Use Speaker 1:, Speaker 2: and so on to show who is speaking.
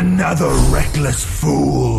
Speaker 1: Another reckless fool.